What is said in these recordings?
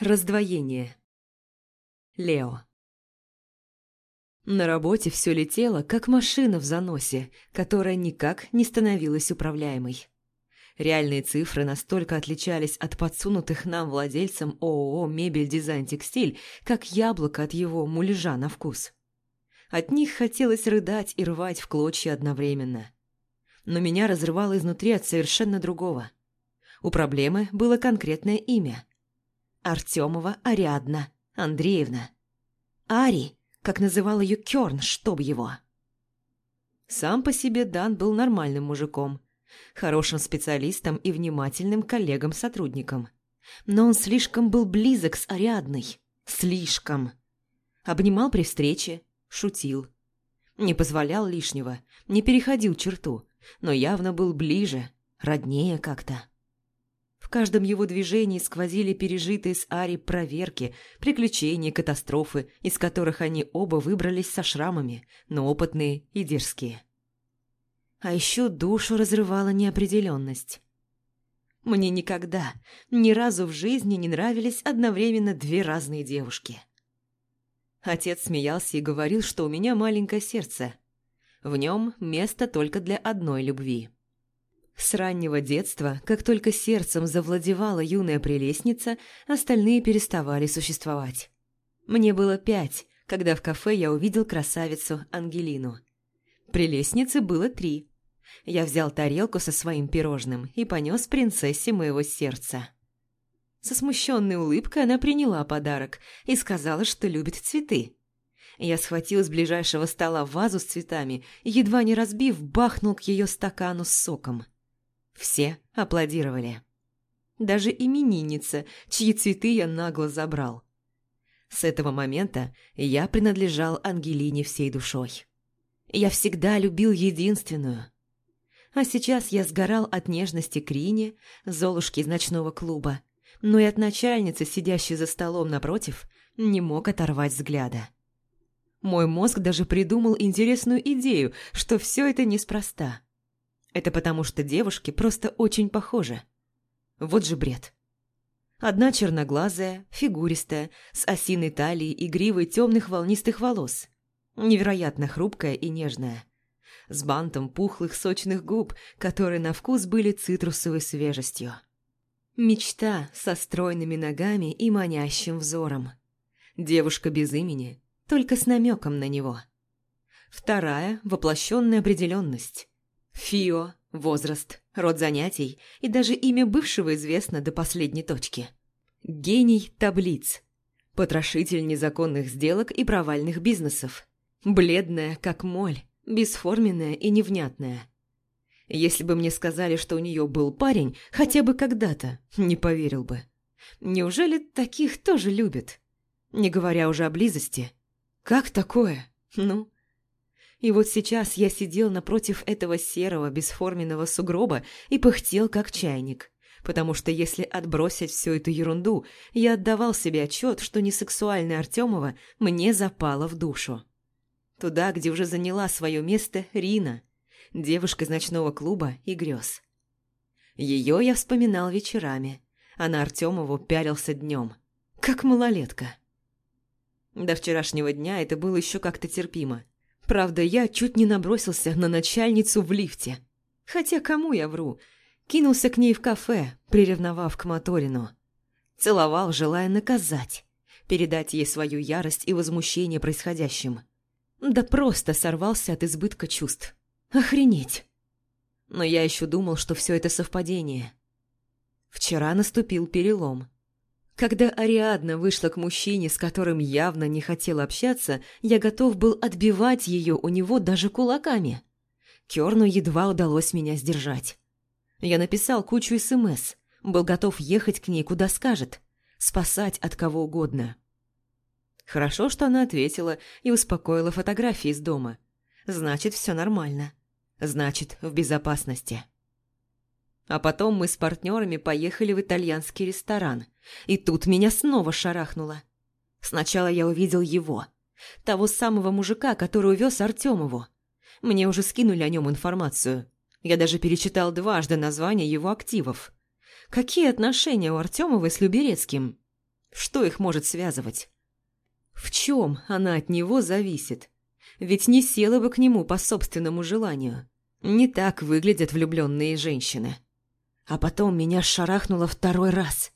Раздвоение. Лео. На работе все летело, как машина в заносе, которая никак не становилась управляемой. Реальные цифры настолько отличались от подсунутых нам владельцам ООО «Мебель, дизайн, текстиль», как яблоко от его муляжа на вкус. От них хотелось рыдать и рвать в клочья одновременно. Но меня разрывало изнутри от совершенно другого. У проблемы было конкретное имя – Артемова Ариадна Андреевна. Ари, как называл ее Кёрн, чтоб его. Сам по себе Дан был нормальным мужиком, хорошим специалистом и внимательным коллегом-сотрудником. Но он слишком был близок с Ариадной. Слишком. Обнимал при встрече, шутил. Не позволял лишнего, не переходил черту, но явно был ближе, роднее как-то. Каждом его движении сквозили пережитые с Ари проверки, приключения, катастрофы, из которых они оба выбрались со шрамами, но опытные и дерзкие. А еще душу разрывала неопределенность. Мне никогда, ни разу в жизни не нравились одновременно две разные девушки. Отец смеялся и говорил, что у меня маленькое сердце. В нем место только для одной любви. С раннего детства, как только сердцем завладевала юная прелестница, остальные переставали существовать. Мне было пять, когда в кафе я увидел красавицу Ангелину. Прелестницы было три. Я взял тарелку со своим пирожным и понес принцессе моего сердца. Со смущенной улыбкой она приняла подарок и сказала, что любит цветы. Я схватил с ближайшего стола вазу с цветами и, едва не разбив, бахнул к ее стакану с соком. Все аплодировали. Даже именинница, чьи цветы я нагло забрал. С этого момента я принадлежал Ангелине всей душой. Я всегда любил единственную. А сейчас я сгорал от нежности к Рине, Золушки из ночного клуба, но и от начальницы, сидящей за столом напротив, не мог оторвать взгляда. Мой мозг даже придумал интересную идею, что все это неспроста. Это потому, что девушки просто очень похожи. Вот же бред. Одна черноглазая, фигуристая, с осиной талией и гривой темных волнистых волос. Невероятно хрупкая и нежная. С бантом пухлых сочных губ, которые на вкус были цитрусовой свежестью. Мечта со стройными ногами и манящим взором. Девушка без имени, только с намеком на него. Вторая – воплощенная определенность. Фио, возраст, род занятий и даже имя бывшего известно до последней точки. Гений таблиц. Потрошитель незаконных сделок и провальных бизнесов. Бледная, как моль, бесформенная и невнятная. Если бы мне сказали, что у нее был парень, хотя бы когда-то, не поверил бы. Неужели таких тоже любят? Не говоря уже о близости. Как такое? Ну, и вот сейчас я сидел напротив этого серого бесформенного сугроба и пыхтел, как чайник. Потому что если отбросить всю эту ерунду, я отдавал себе отчет, что несексуальная Артемова мне запала в душу. Туда, где уже заняла свое место Рина, девушка из ночного клуба и грез. Ее я вспоминал вечерами, а на Артемову пялился днем, как малолетка. До вчерашнего дня это было еще как-то терпимо – Правда, я чуть не набросился на начальницу в лифте. Хотя кому я вру? Кинулся к ней в кафе, приревновав к Моторину. Целовал, желая наказать, передать ей свою ярость и возмущение происходящим. Да просто сорвался от избытка чувств. Охренеть! Но я еще думал, что все это совпадение. Вчера наступил перелом. Когда Ариадна вышла к мужчине, с которым явно не хотела общаться, я готов был отбивать ее у него даже кулаками. Керну едва удалось меня сдержать. Я написал кучу СМС, был готов ехать к ней куда скажет, спасать от кого угодно. Хорошо, что она ответила и успокоила фотографии из дома. Значит, все нормально. Значит, в безопасности. А потом мы с партнерами поехали в итальянский ресторан. И тут меня снова шарахнуло. Сначала я увидел его. Того самого мужика, который увез Артемову. Мне уже скинули о нем информацию. Я даже перечитал дважды название его активов. Какие отношения у Артемовой с Люберецким? Что их может связывать? В чем она от него зависит? Ведь не села бы к нему по собственному желанию. Не так выглядят влюбленные женщины. А потом меня шарахнуло второй раз.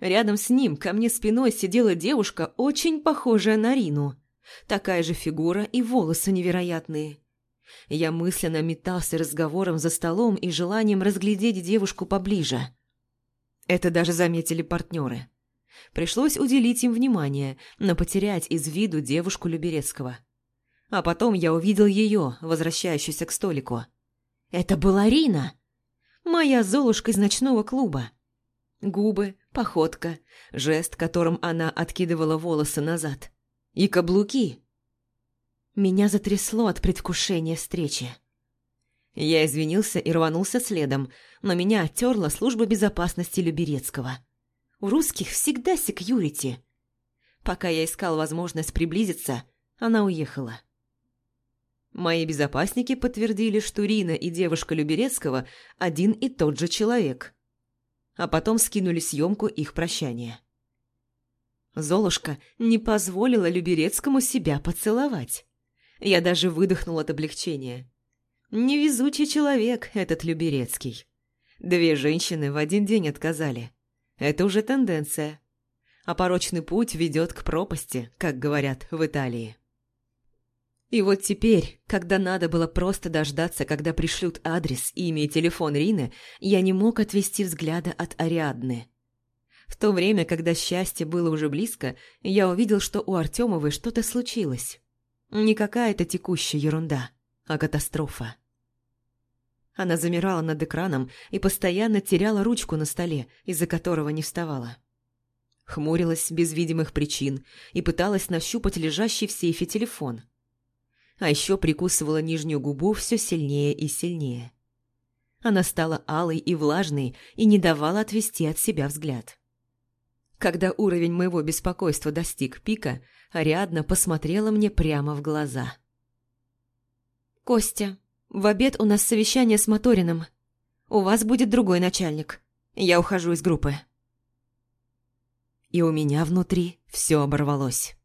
Рядом с ним ко мне спиной сидела девушка, очень похожая на Рину. Такая же фигура и волосы невероятные. Я мысленно метался разговором за столом и желанием разглядеть девушку поближе. Это даже заметили партнеры. Пришлось уделить им внимание, но потерять из виду девушку Люберецкого. А потом я увидел ее, возвращающуюся к столику. Это была Рина! Моя Золушка из ночного клуба. Губы, походка, жест, которым она откидывала волосы назад. И каблуки. Меня затрясло от предвкушения встречи. Я извинился и рванулся следом, но меня оттерла служба безопасности Люберецкого. У русских всегда секьюрити. Пока я искал возможность приблизиться, она уехала. Мои безопасники подтвердили, что Рина и девушка Люберецкого один и тот же человек. А потом скинули съемку их прощания. Золушка не позволила Люберецкому себя поцеловать. Я даже выдохнул от облегчения. Невезучий человек этот Люберецкий. Две женщины в один день отказали. Это уже тенденция. А порочный путь ведет к пропасти, как говорят в Италии. И вот теперь, когда надо было просто дождаться, когда пришлют адрес, имя и телефон Рины, я не мог отвести взгляда от Ариадны. В то время, когда счастье было уже близко, я увидел, что у Артемовой что-то случилось. Не какая-то текущая ерунда, а катастрофа. Она замирала над экраном и постоянно теряла ручку на столе, из-за которого не вставала. Хмурилась без видимых причин и пыталась нащупать лежащий в сейфе телефон. А еще прикусывала нижнюю губу все сильнее и сильнее. Она стала алой и влажной и не давала отвести от себя взгляд. Когда уровень моего беспокойства достиг пика, Ариадна посмотрела мне прямо в глаза. «Костя, в обед у нас совещание с Моториным. У вас будет другой начальник. Я ухожу из группы». И у меня внутри все оборвалось.